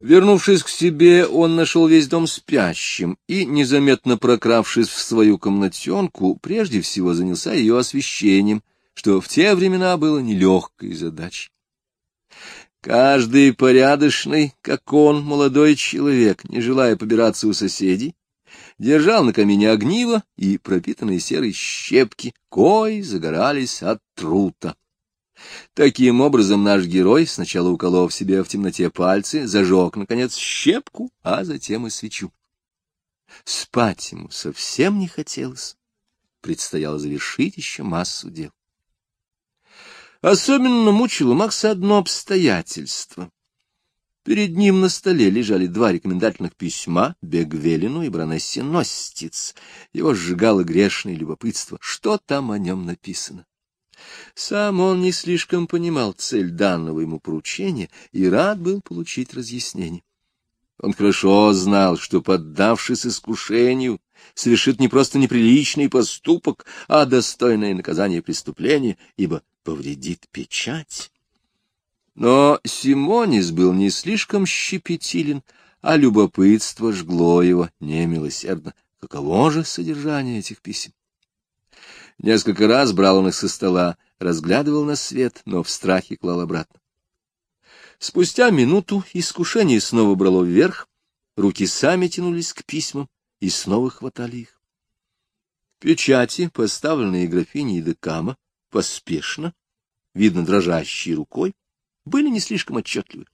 Вернувшись к себе, он нашел весь дом спящим и, незаметно прокравшись в свою комнатенку, прежде всего занялся ее освещением, что в те времена было нелегкой задачей. Каждый порядочный, как он, молодой человек, не желая побираться у соседей, держал на камине огниво и пропитанные серой щепки, кои загорались от трута. Таким образом, наш герой, сначала уколов себе в темноте пальцы, зажег, наконец, щепку, а затем и свечу. Спать ему совсем не хотелось. Предстояло завершить еще массу дел. Особенно мучило Макса одно обстоятельство. Перед ним на столе лежали два рекомендательных письма Бегвелину и Бронессе Ностиц. Его сжигало грешное любопытство. Что там о нем написано? Сам он не слишком понимал цель данного ему поручения и рад был получить разъяснение. Он хорошо знал, что, поддавшись искушению, совершит не просто неприличный поступок, а достойное наказание преступления, ибо повредит печать. Но Симонис был не слишком щепетилен, а любопытство жгло его немилосердно. Каково же содержание этих писем? Несколько раз брал он их со стола, разглядывал на свет, но в страхе клал обратно. Спустя минуту искушение снова брало вверх, руки сами тянулись к письмам и снова хватали их. Печати, поставленные графиней Декама, поспешно, видно дрожащей рукой, были не слишком отчетливы.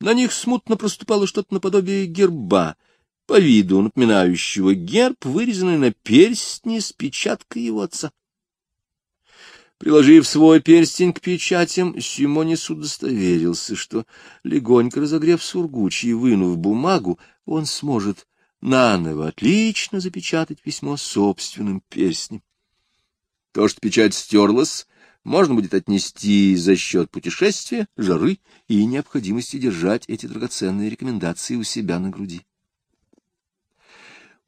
На них смутно проступало что-то наподобие герба, по виду напоминающего герб, вырезанный на перстне с печаткой его отца. Приложив свой перстень к печатям, Симонис удостоверился, что, легонько разогрев сургуч и вынув бумагу, он сможет наново отлично запечатать письмо собственным перстнем. То, что печать стерлась, можно будет отнести за счет путешествия, жары и необходимости держать эти драгоценные рекомендации у себя на груди.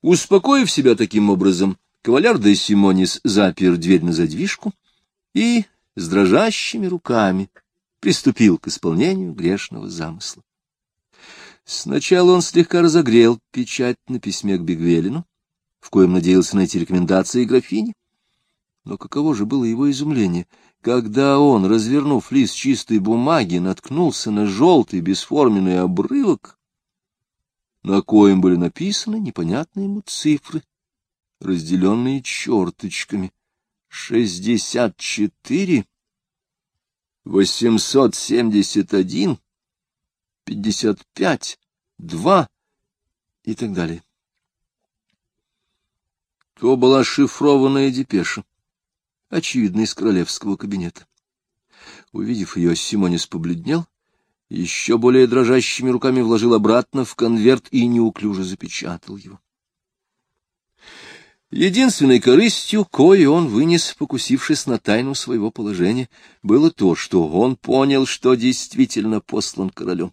Успокоив себя таким образом, каваляр де Симонис запер дверь на задвижку и с дрожащими руками приступил к исполнению грешного замысла. Сначала он слегка разогрел печать на письме к Бигвелину, в коем надеялся найти рекомендации графини. Но каково же было его изумление, когда он, развернув лист чистой бумаги, наткнулся на желтый бесформенный обрывок, на коем были написаны непонятные ему цифры, разделенные черточками. Шестьдесят четыре, восемьсот семьдесят один, пятьдесят пять, два и так далее. То была шифрованная депеша очевидно, из королевского кабинета. Увидев ее, Симонис побледнел, еще более дрожащими руками вложил обратно в конверт и неуклюже запечатал его. Единственной корыстью, кое он вынес, покусившись на тайну своего положения, было то, что он понял, что действительно послан королем.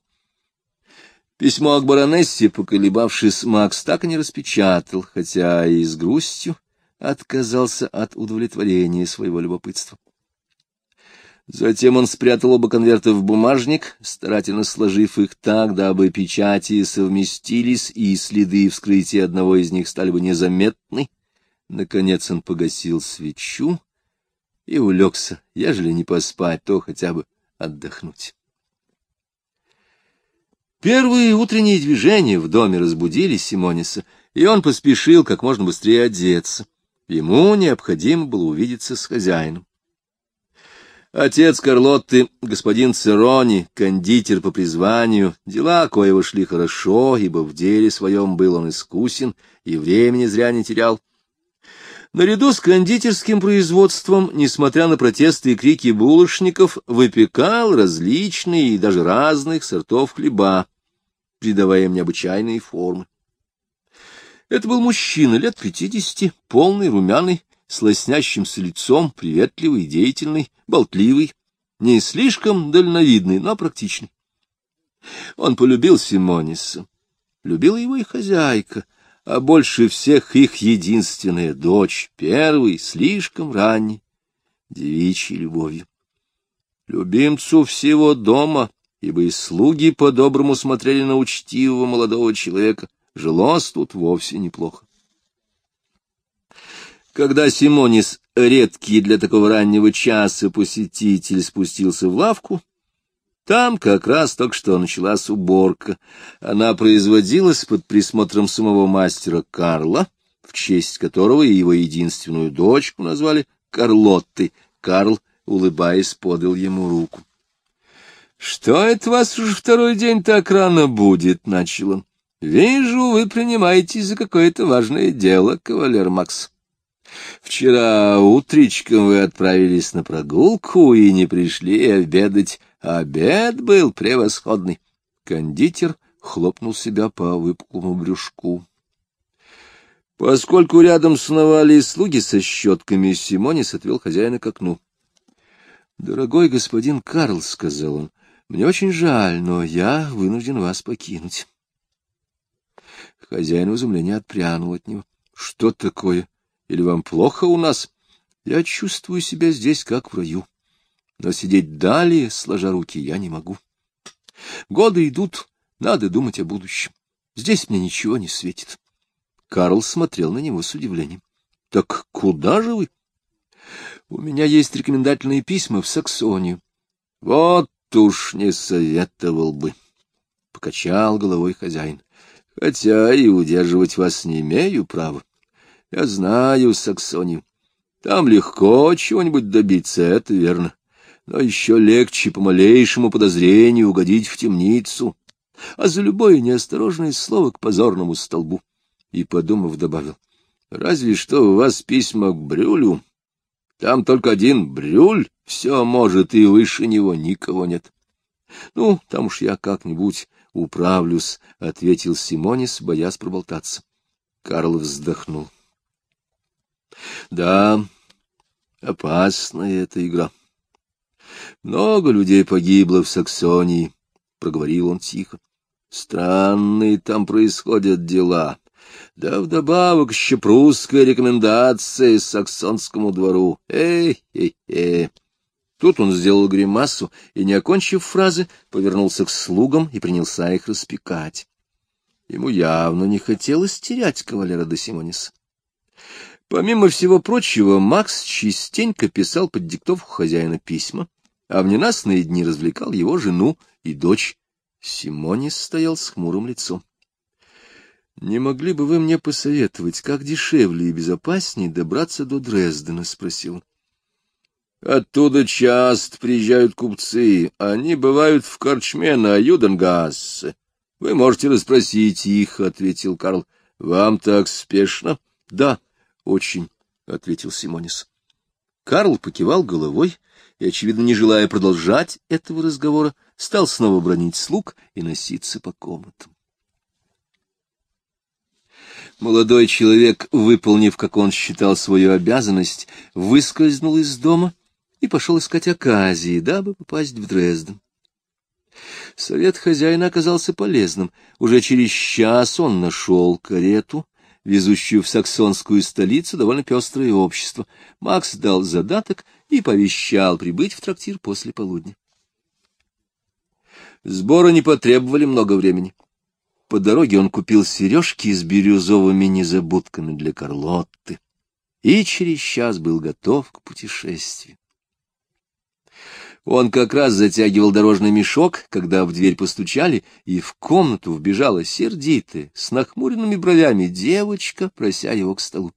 Письмо к баронессе, поколебавшись, Макс так и не распечатал, хотя и с грустью, отказался от удовлетворения своего любопытства. Затем он спрятал оба конверта в бумажник, старательно сложив их так, дабы печати совместились, и следы вскрытия одного из них стали бы незаметны. Наконец он погасил свечу и улегся, ежели не поспать, то хотя бы отдохнуть. Первые утренние движения в доме разбудили Симониса, и он поспешил как можно быстрее одеться. Ему необходимо было увидеться с хозяином. Отец Карлотты, господин Церони, кондитер по призванию, дела коего шли хорошо, ибо в деле своем был он искусен и времени зря не терял. Наряду с кондитерским производством, несмотря на протесты и крики булочников, выпекал различные и даже разных сортов хлеба, придавая им необычайные формы. Это был мужчина лет пятидесяти, полный, румяный, с лоснящимся лицом, приветливый, деятельный, болтливый, не слишком дальновидный, но практичный. Он полюбил Симониса, любила его и хозяйка, а больше всех их единственная дочь, первый, слишком ранний, девичьей любовью. Любимцу всего дома, ибо и слуги по-доброму смотрели на учтивого молодого человека. Жилось тут вовсе неплохо. Когда Симонис, редкий для такого раннего часа посетитель, спустился в лавку, там как раз только что началась уборка. Она производилась под присмотром самого мастера Карла, в честь которого и его единственную дочку назвали Карлоттой. Карл, улыбаясь, подал ему руку. — Что это вас уже второй день так рано будет? — начал он. — Вижу, вы принимаетесь за какое-то важное дело, кавалер Макс. Вчера утречком вы отправились на прогулку и не пришли обедать. Обед был превосходный. Кондитер хлопнул себя по выпуклому брюшку. Поскольку рядом сновали слуги со щетками, Симонис отвел хозяина к окну. — Дорогой господин Карл, — сказал он, — мне очень жаль, но я вынужден вас покинуть. Хозяин в изумлении отпрянул от него. — Что такое? Или вам плохо у нас? Я чувствую себя здесь, как в раю. Но сидеть далее, сложа руки, я не могу. Годы идут, надо думать о будущем. Здесь мне ничего не светит. Карл смотрел на него с удивлением. — Так куда же вы? — У меня есть рекомендательные письма в Саксонию. — Вот уж не советовал бы, — покачал головой хозяин. — Хотя и удерживать вас не имею права. Я знаю Саксонию. Там легко чего-нибудь добиться, это верно. Но еще легче по малейшему подозрению угодить в темницу, а за любое неосторожное слово к позорному столбу. И, подумав, добавил, разве что у вас письма к Брюлю. Там только один Брюль все может, и выше него никого нет. Ну, там уж я как-нибудь управлюсь, — ответил Симонис, боясь проболтаться. Карл вздохнул. Да, опасная эта игра. Много людей погибло в Саксонии, — проговорил он тихо. Странные там происходят дела. Да вдобавок еще прусская рекомендация саксонскому двору. Эй-эй-эй. Тут он сделал гримасу и, не окончив фразы, повернулся к слугам и принялся их распекать. Ему явно не хотелось терять кавалера де Симонис. Помимо всего прочего, Макс частенько писал под диктовку хозяина письма, а в ненастные дни развлекал его жену и дочь. Симонис стоял с хмурым лицом. — Не могли бы вы мне посоветовать, как дешевле и безопаснее добраться до Дрездена? — спросил. — Оттуда часто приезжают купцы. Они бывают в корчме на Юденгассе. Вы можете расспросить их, — ответил Карл. — Вам так спешно? — Да. — очень, — ответил Симонис. Карл покивал головой и, очевидно, не желая продолжать этого разговора, стал снова бронить слуг и носиться по комнатам. Молодой человек, выполнив, как он считал, свою обязанность, выскользнул из дома и пошел искать оказии, дабы попасть в Дрезден. Совет хозяина оказался полезным. Уже через час он нашел карету, везущую в саксонскую столицу довольно пестрое общество. Макс дал задаток и повещал прибыть в трактир после полудня. Сборы не потребовали много времени. По дороге он купил сережки с бирюзовыми незабудками для Карлотты и через час был готов к путешествию. Он как раз затягивал дорожный мешок, когда в дверь постучали, и в комнату вбежала сердитая, с нахмуренными бровями девочка, прося его к столу.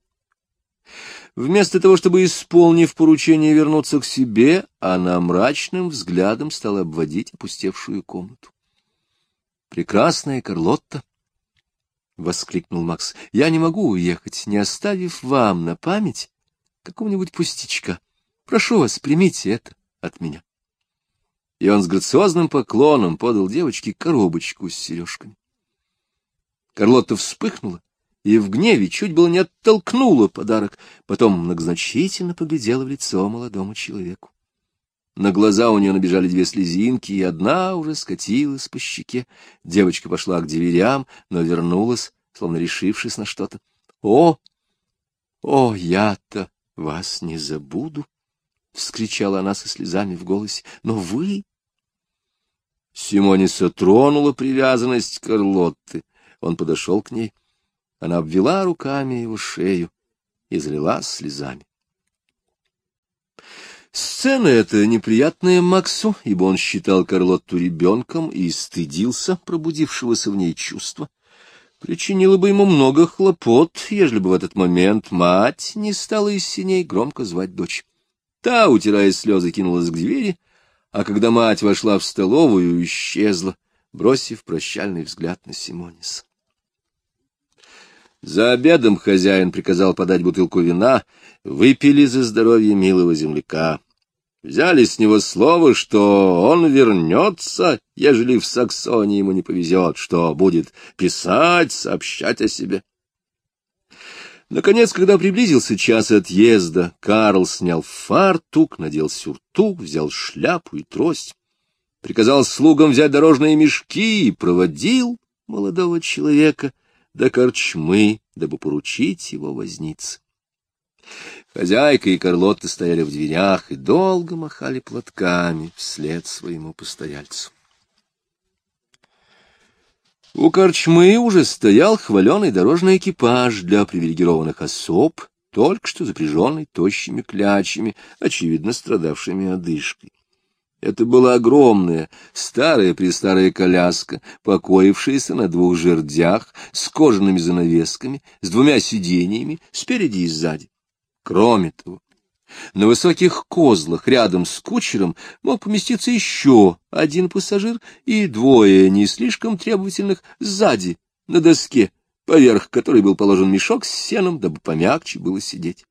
Вместо того, чтобы, исполнив поручение, вернуться к себе, она мрачным взглядом стала обводить опустевшую комнату. «Прекрасная Карлотта!» — воскликнул Макс. «Я не могу уехать, не оставив вам на память какого-нибудь пустячка. Прошу вас, примите это от меня» и он с грациозным поклоном подал девочке коробочку с сережками. Карлотта вспыхнула и в гневе чуть было не оттолкнула подарок, потом многозначительно поглядела в лицо молодому человеку. На глаза у нее набежали две слезинки, и одна уже скатилась по щеке. Девочка пошла к дверям, но вернулась, словно решившись на что-то. — О, о, я-то вас не забуду! — вскричала она со слезами в голосе. — Но вы... Симониса тронула привязанность Карлотты. Он подошел к ней. Она обвела руками его шею и залилась слезами. Сцена эта неприятная Максу, ибо он считал Карлотту ребенком и стыдился пробудившегося в ней чувства. Причинило бы ему много хлопот, ежели бы в этот момент мать не стала из синей громко звать дочь. Та, утирая слезы, кинулась к двери, а когда мать вошла в столовую, исчезла, бросив прощальный взгляд на Симонис. За обедом хозяин приказал подать бутылку вина, выпили за здоровье милого земляка. Взяли с него слово, что он вернется, ежели в Саксонии ему не повезет, что будет писать, сообщать о себе. Наконец, когда приблизился час отъезда, Карл снял фартук, надел сюртук, взял шляпу и трость, приказал слугам взять дорожные мешки и проводил молодого человека до корчмы, дабы поручить его вознице. Хозяйка и Карлотта стояли в дверях и долго махали платками вслед своему постояльцу. У корчмы уже стоял хваленый дорожный экипаж для привилегированных особ, только что запряженный тощими клячами, очевидно страдавшими одышкой. Это была огромная, старая-престарая коляска, покоившаяся на двух жердях, с кожаными занавесками, с двумя сиденьями, спереди и сзади. Кроме того, на высоких козлах рядом с кучером мог поместиться еще один пассажир и двое не слишком требовательных сзади, на доске, поверх которой был положен мешок с сеном, дабы помягче было сидеть.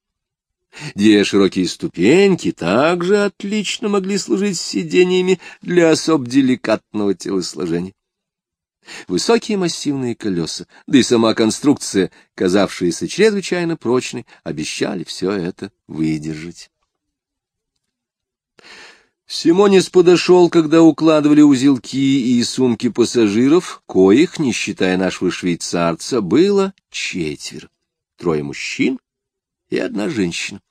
Две широкие ступеньки также отлично могли служить сиденьями для особ деликатного телосложения. Высокие массивные колеса, да и сама конструкция, казавшаяся чрезвычайно прочной, обещали все это выдержать. Симонис подошел, когда укладывали узелки и сумки пассажиров, коих, не считая нашего швейцарца, было четверо. Трое мужчин и одна женщина.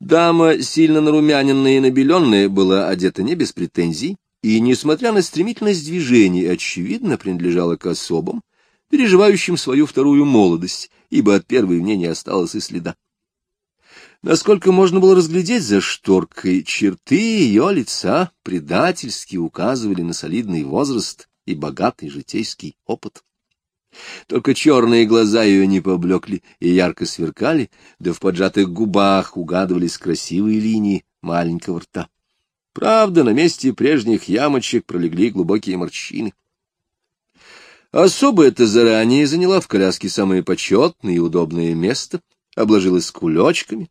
Дама, сильно нарумяненная и набеленная, была одета не без претензий, и, несмотря на стремительность движений, очевидно принадлежала к особам, переживающим свою вторую молодость, ибо от первой в ней не осталось и следа. Насколько можно было разглядеть за шторкой, черты ее лица предательски указывали на солидный возраст и богатый житейский опыт. Только черные глаза ее не поблекли и ярко сверкали, да в поджатых губах угадывались красивые линии маленького рта. Правда, на месте прежних ямочек пролегли глубокие морщины. Особо это заранее заняла в коляске самое почетное и удобное место, обложилась кулечками,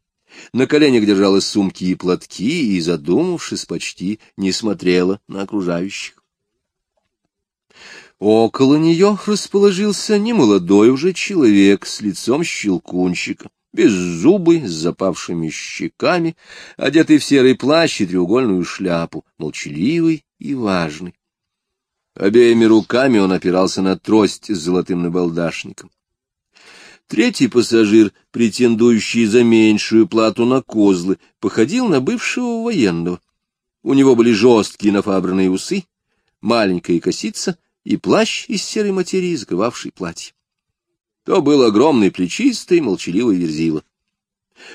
на коленях держала сумки и платки и, задумавшись, почти не смотрела на окружающих. Около нее расположился немолодой уже человек с лицом щелкунчика беззубый, с запавшими щеками, одетый в серый плащ и треугольную шляпу, молчаливый и важный. Обеими руками он опирался на трость с золотым набалдашником. Третий пассажир, претендующий за меньшую плату на козлы, походил на бывшего военного. У него были жесткие нафабранные усы, маленькая косица и плащ из серой материи, закрывавший платье то был огромный плечистый молчаливый верзила.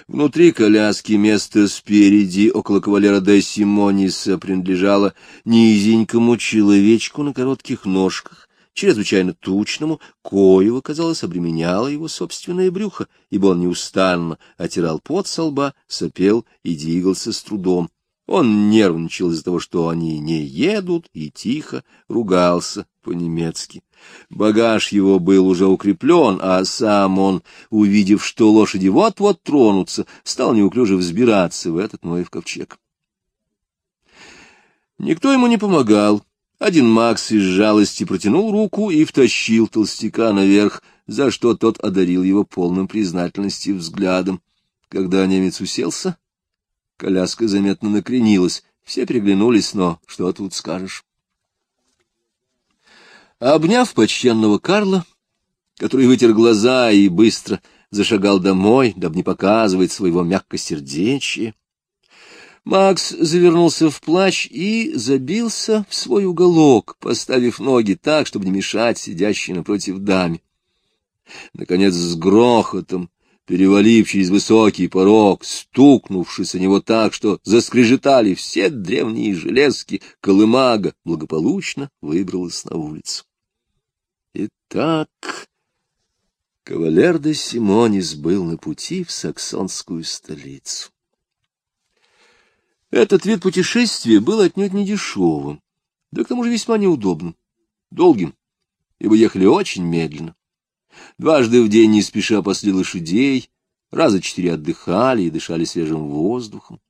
Внутри коляски место спереди, около кавалера де Симониса, принадлежало низенькому человечку на коротких ножках, чрезвычайно тучному, коего, казалось, обременяло его собственное брюхо, ибо он неустанно отирал пот со лба, сопел и двигался с трудом. Он нервничал из-за того, что они не едут, и тихо ругался по-немецки. Багаж его был уже укреплен, а сам он, увидев, что лошади вот-вот тронутся, стал неуклюже взбираться в этот Ноев ковчег. Никто ему не помогал. Один Макс из жалости протянул руку и втащил толстяка наверх, за что тот одарил его полным признательности взглядом. Когда немец уселся, коляска заметно накренилась. Все приглянулись, но что тут скажешь? Обняв почтенного Карла, который вытер глаза и быстро зашагал домой, дабы не показывать своего мягкосердечия, Макс завернулся в плащ и забился в свой уголок, поставив ноги так, чтобы не мешать сидящей напротив даме. Наконец, с грохотом, перевалив через высокий порог, стукнувшись о него так, что заскрежетали все древние железки, колымага благополучно выбралась на улицу. Итак, кавалер де Симонис был на пути в саксонскую столицу. Этот вид путешествия был отнюдь не дешевым, да к тому же весьма неудобным, долгим, ибо ехали очень медленно. Дважды в день не спеша пасли лошадей, раза четыре отдыхали и дышали свежим воздухом.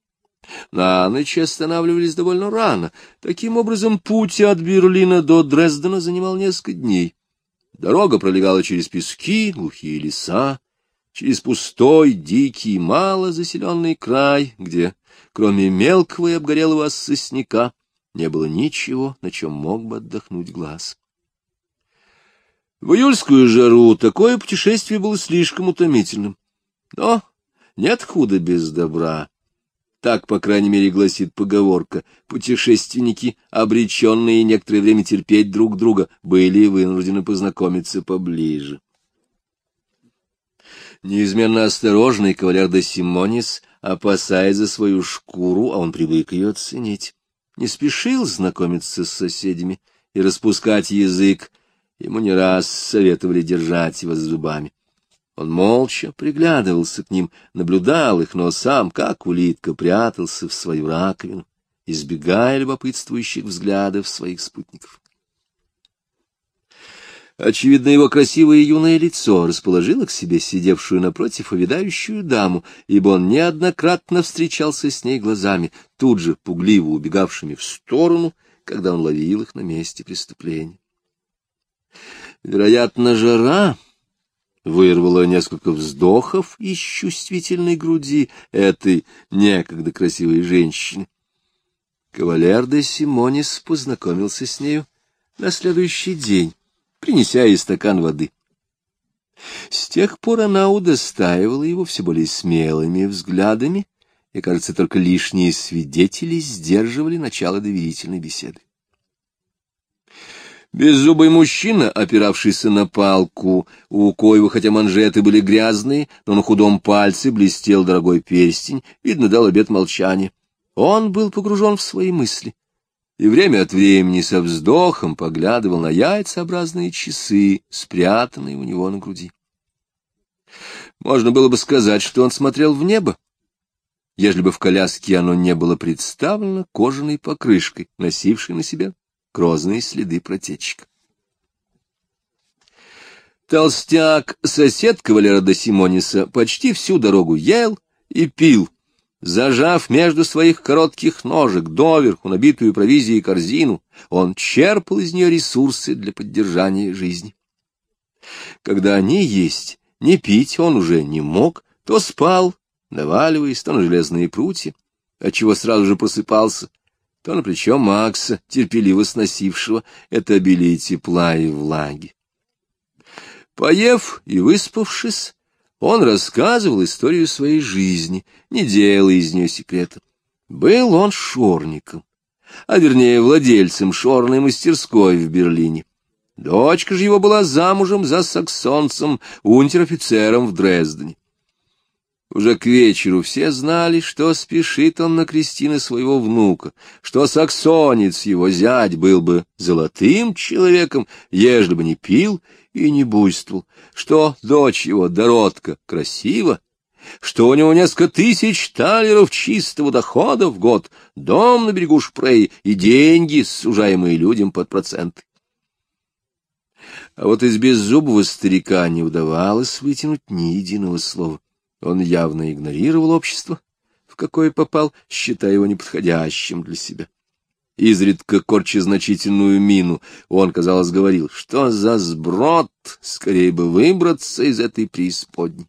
На ночь останавливались довольно рано. Таким образом, путь от Берлина до Дрездена занимал несколько дней. Дорога пролегала через пески, глухие леса, через пустой, дикий, мало заселенный край, где, кроме мелкого и обгорелого сосняка, не было ничего, на чем мог бы отдохнуть глаз. В июльскую жару такое путешествие было слишком утомительным. Но нет худа без добра. Так, по крайней мере, гласит поговорка. Путешественники, обреченные некоторое время терпеть друг друга, были вынуждены познакомиться поближе. Неизменно осторожный кавалер де Симонис, опасаясь за свою шкуру, а он привык ее оценить, не спешил знакомиться с соседями и распускать язык, Ему не раз советовали держать его за зубами. Он молча приглядывался к ним, наблюдал их, но сам, как улитка, прятался в свою раковину, избегая любопытствующих взглядов своих спутников. Очевидно, его красивое юное лицо расположило к себе сидевшую напротив увядающую даму, ибо он неоднократно встречался с ней глазами, тут же пугливо убегавшими в сторону, когда он ловил их на месте преступления. Вероятно, жара вырвала несколько вздохов из чувствительной груди этой некогда красивой женщины. Кавалер де Симонис познакомился с нею на следующий день, принеся ей стакан воды. С тех пор она удостаивала его все более смелыми взглядами, и, кажется, только лишние свидетели сдерживали начало доверительной беседы. Беззубый мужчина, опиравшийся на палку, у коего, хотя манжеты были грязные, но на худом пальце блестел дорогой перстень, видно, дал обет молчания. Он был погружен в свои мысли и время от времени со вздохом поглядывал на яйцеобразные часы, спрятанные у него на груди. Можно было бы сказать, что он смотрел в небо, ежели бы в коляске оно не было представлено кожаной покрышкой, носившей на себе грозные следы протечек. Толстяк, сосед кавалера до Симониса, почти всю дорогу ел и пил, зажав между своих коротких ножек доверху набитую провизией корзину, он черпал из нее ресурсы для поддержания жизни. Когда не есть, не пить он уже не мог, то спал, наваливаясь то на железные прутья, отчего сразу же просыпался, то на плечо Макса, терпеливо сносившего это обилие тепла и влаги. Поев и выспавшись, он рассказывал историю своей жизни, не делая из нее секрета. Был он шорником, а вернее владельцем шорной мастерской в Берлине. Дочка же его была замужем за саксонцем, унтер-офицером в Дрездене. Уже к вечеру все знали, что спешит он на крестины своего внука, что саксонец его зять был бы золотым человеком, ежели бы не пил и не буйствовал, что дочь его, Доротка, красива, что у него несколько тысяч талеров чистого дохода в год, дом на берегу Шпрей и деньги, сужаемые людям под проценты. А вот из беззубого старика не удавалось вытянуть ни единого слова. Он явно игнорировал общество, в какое попал, считая его неподходящим для себя. Изредка корча значительную мину, он, казалось, говорил, что за сброд, скорее бы выбраться из этой преисподней.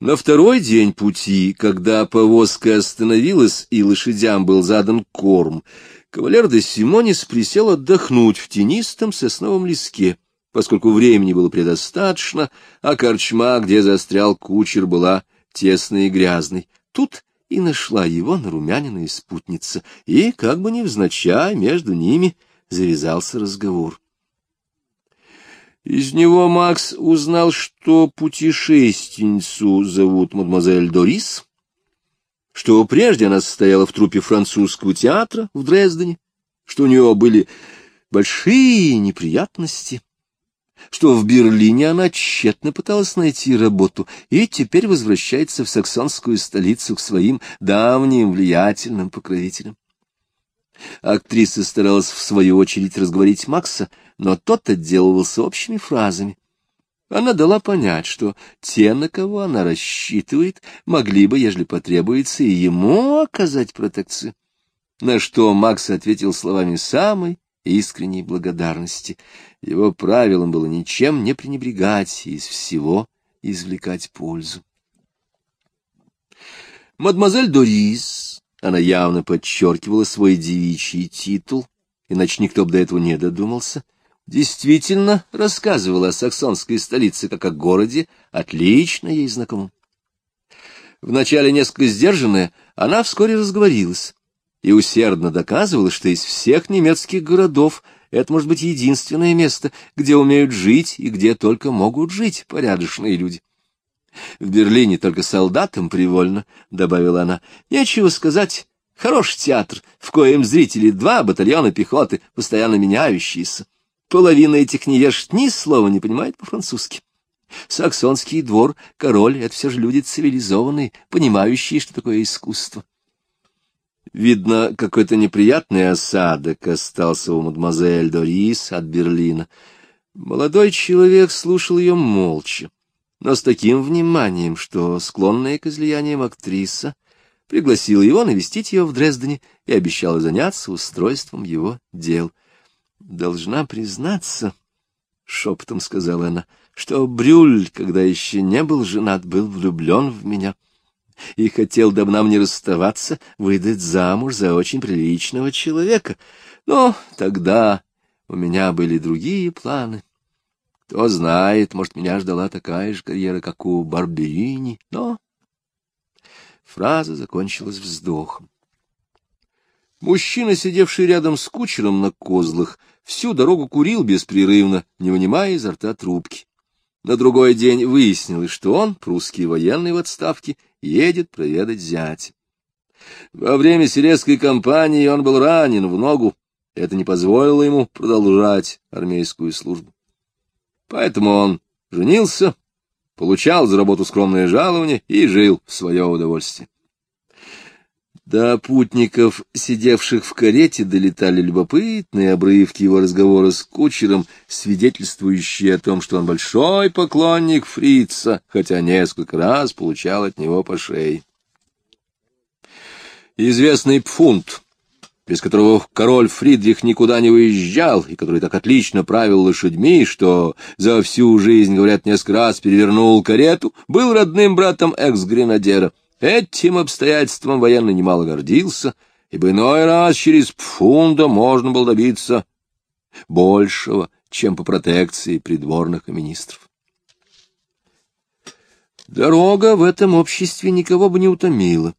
На второй день пути, когда повозка остановилась и лошадям был задан корм, кавалер де Симонис присел отдохнуть в тенистом сосновом леске поскольку времени было предостаточно, а корчма, где застрял кучер, была тесной и грязной. Тут и нашла его нарумяненная спутница, и, как бы невзначай, между ними завязался разговор. Из него Макс узнал, что путешественницу зовут мадемуазель Дорис, что прежде она состояла в труппе французского театра в Дрездене, что у нее были большие неприятности, что в Берлине она тщетно пыталась найти работу и теперь возвращается в саксонскую столицу к своим давним влиятельным покровителям. Актриса старалась в свою очередь разговорить Макса, но тот отделывался общими фразами. Она дала понять, что те, на кого она рассчитывает, могли бы, ежели потребуется, и ему оказать протекцию. На что Макс ответил словами самой искренней благодарности. Его правилом было ничем не пренебрегать и из всего извлекать пользу. Мадемуазель Дорис, она явно подчеркивала свой девичий титул, иначе никто бы до этого не додумался, действительно рассказывала о саксонской столице как о городе, отлично ей знакомом. Вначале несколько сдержанная, она вскоре разговорилась и усердно доказывала, что из всех немецких городов это может быть единственное место, где умеют жить и где только могут жить порядочные люди. В Берлине только солдатам привольно, — добавила она. Нечего сказать. Хороший театр, в коем зрители два батальона пехоты, постоянно меняющиеся. Половина этих невежд ни слова не понимает по-французски. Саксонский двор, король — это все же люди цивилизованные, понимающие, что такое искусство. Видно, какой-то неприятный осадок остался у мадемуазель Дорис от Берлина. Молодой человек слушал ее молча, но с таким вниманием, что склонная к излияниям актриса пригласила его навестить ее в Дрездене и обещала заняться устройством его дел. «Должна признаться», — шепотом сказала она, — что Брюль, когда еще не был женат, был влюблен в меня» и хотел, нам не расставаться, выдать замуж за очень приличного человека. Но тогда у меня были другие планы. Кто знает, может, меня ждала такая же карьера, как у Барберини, но... Фраза закончилась вздохом. Мужчина, сидевший рядом с кучером на козлах, всю дорогу курил беспрерывно, не вынимая изо рта трубки. На другой день выяснилось, что он, прусский военный в отставке, едет проведать зять. Во время сирийской кампании он был ранен в ногу, это не позволило ему продолжать армейскую службу. Поэтому он женился, получал за работу скромное жалование и жил в свое удовольствие. До путников, сидевших в карете, долетали любопытные обрывки его разговора с кучером, свидетельствующие о том, что он большой поклонник фрица, хотя несколько раз получал от него по шее. Известный Пфунт, без которого король Фридрих никуда не выезжал, и который так отлично правил лошадьми, что за всю жизнь, говорят, несколько раз перевернул карету, был родным братом экс-гренадера — Этим обстоятельством военный немало гордился, ибо иной раз через пфунда можно было добиться большего, чем по протекции придворных и министров. Дорога в этом обществе никого бы не утомила,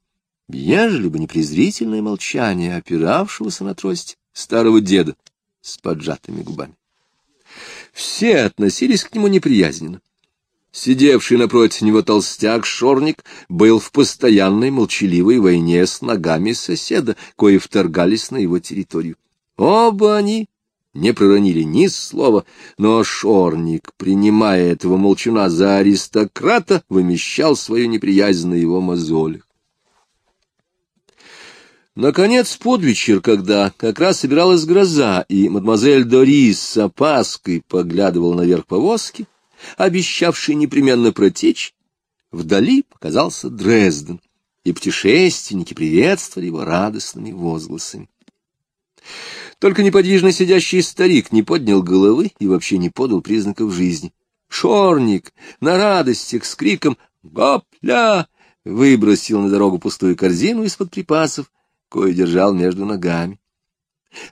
ежели бы не презрительное молчание опиравшегося на трость старого деда с поджатыми губами. Все относились к нему неприязненно. Сидевший напротив него толстяк-шорник был в постоянной молчаливой войне с ногами соседа, кои вторгались на его территорию. Оба они не проронили ни слова, но шорник, принимая этого молчуна за аристократа, вымещал свою неприязнь на его мозолях. Наконец, под вечер, когда как раз собиралась гроза, и мадемуазель Дорис с опаской поглядывал наверх повозки, обещавший непременно протечь, вдали показался Дрезден, и путешественники приветствовали его радостными возгласами. Только неподвижно сидящий старик не поднял головы и вообще не подал признаков жизни. Шорник на радостях с криком «Гопля!» выбросил на дорогу пустую корзину из-под припасов, кое держал между ногами.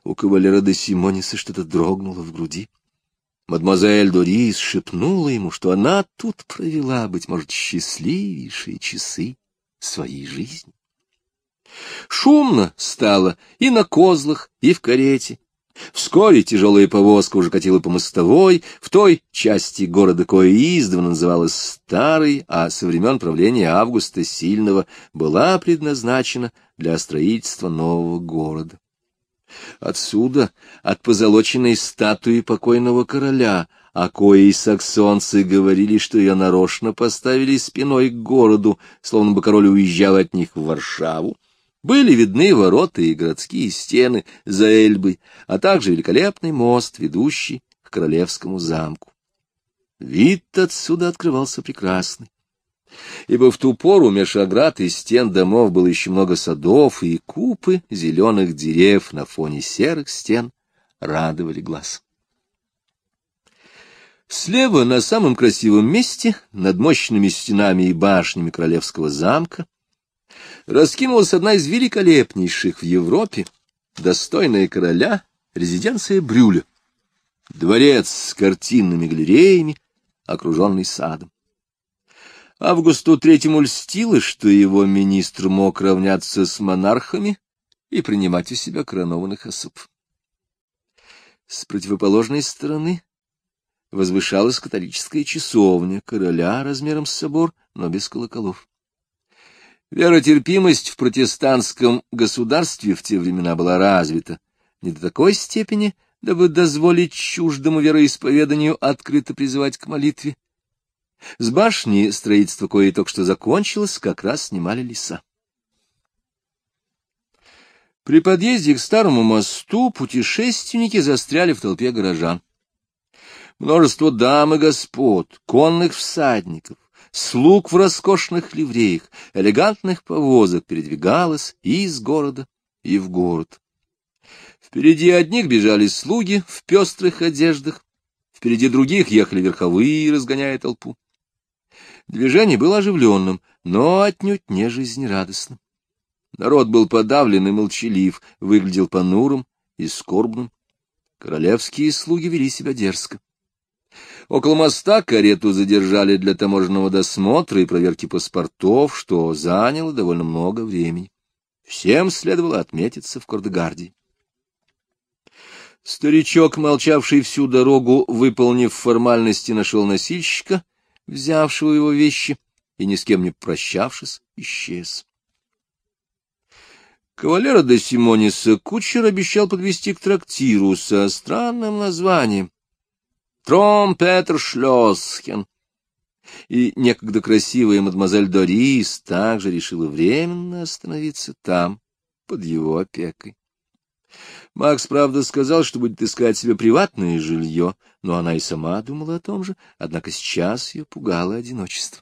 У кавалера де Симониса что-то дрогнуло в груди. Мадемуазель Дорис шепнула ему, что она тут провела, быть может, счастливейшие часы своей жизни. Шумно стало и на козлах, и в карете. Вскоре тяжелая повозка уже катила по мостовой, в той части города, кое издавна называлась Старой, а со времен правления Августа Сильного была предназначена для строительства нового города. Отсюда, от позолоченной статуи покойного короля, о коей саксонцы говорили, что ее нарочно поставили спиной к городу, словно бы король уезжал от них в Варшаву, были видны ворота и городские стены за Эльбой, а также великолепный мост, ведущий к королевскому замку. Вид отсюда открывался прекрасный, ибо в ту пору меж оград и стен домов было еще много садов, и купы зеленых дерев на фоне серых стен радовали глаз. Слева, на самом красивом месте, над мощными стенами и башнями королевского замка, раскинулась одна из великолепнейших в Европе, достойная короля, резиденция Брюля. Дворец с картинными галереями, окруженный садом. Августу Третьему льстило, что его министр мог равняться с монархами и принимать у себя коронованных особ. С противоположной стороны возвышалась католическая часовня короля размером с собор, но без колоколов. Веротерпимость в протестантском государстве в те времена была развита не до такой степени, дабы дозволить чуждому вероисповеданию открыто призывать к молитве. С башни строительство кое только что закончилось, как раз снимали леса. При подъезде к старому мосту путешественники застряли в толпе горожан. Множество дам и господ, конных всадников, слуг в роскошных ливреях, элегантных повозок передвигалось и из города, и в город. Впереди одних бежали слуги в пестрых одеждах, впереди других ехали верховые, разгоняя толпу. Движение было оживленным, но отнюдь не жизнерадостным. Народ был подавлен и молчалив, выглядел понурым и скорбным. Королевские слуги вели себя дерзко. Около моста карету задержали для таможенного досмотра и проверки паспортов, что заняло довольно много времени. Всем следовало отметиться в Кордегардии. Старичок, молчавший всю дорогу, выполнив формальности, нашел носильщика, взявшего его вещи, и ни с кем не прощавшись, исчез. Кавалера де Симониса кучер обещал подвести к трактиру со странным названием Тром Петр Шлёсхен. И некогда красивая мадемуазель Дорис также решила временно остановиться там, под его опекой. Макс, правда, сказал, что будет искать себе приватное жилье, но она и сама думала о том же, однако сейчас ее пугало одиночество.